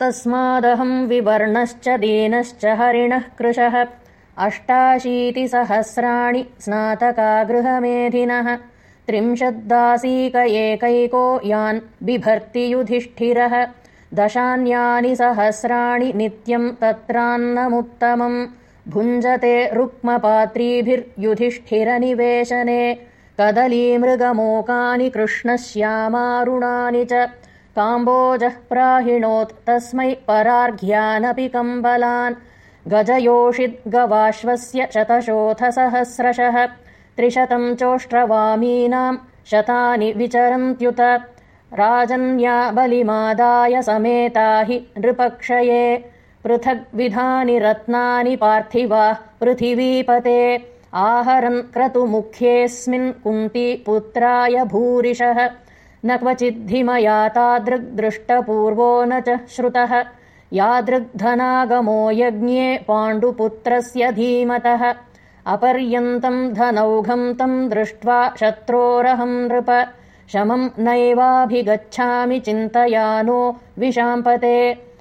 तस्मादहं विवर्णश्च दीनश्च हरिणः कृशः। अष्टाशीतिसहस्राणि स्नातकागृहमेधिनः। त्रिंशद्दासीक एकैको यान् बिभर्ति युधिष्ठिरः दशान्यानि सहस्राणि नित्यम् तत्रान्नमुत्तमम् भुञ्जते रुक्मपात्रीभिर्युधिष्ठिरनिवेशने। कदलीमृगमोकानि कृष्णश्यामारुणानि च काम्बोजः प्राहिणोत् तस्मै परार्घ्यानपि कम्बलान्। गजयोषिद्गवाश्वस्य शतशोथसहस्रशः। त्रिशतम् चोष्ट्रवामीनाम् शतानि विचरन्त्युत। राजन्या बलिमादाय समेता हि नृपक्षये। पृथग्विधानि रत्नानि पार्थिवाः पृथिवीपते। आहरन् क्रतुमुख्येऽस्मिन् कुन्तीपुत्राय भूरिशः न क्वचिद्धि तादृग्दृष्टपूर्वो न च श्रुतः। यादृग्धनागमो यज्ञे पाण्डुपुत्रस्य धीमतः। अपर्यन्तम् धनौघम् तम् दृष्ट्वा शत्रोरहम् नृप। शमम् नैवाभिगच्छामि चिन्तयानो विशाम्पते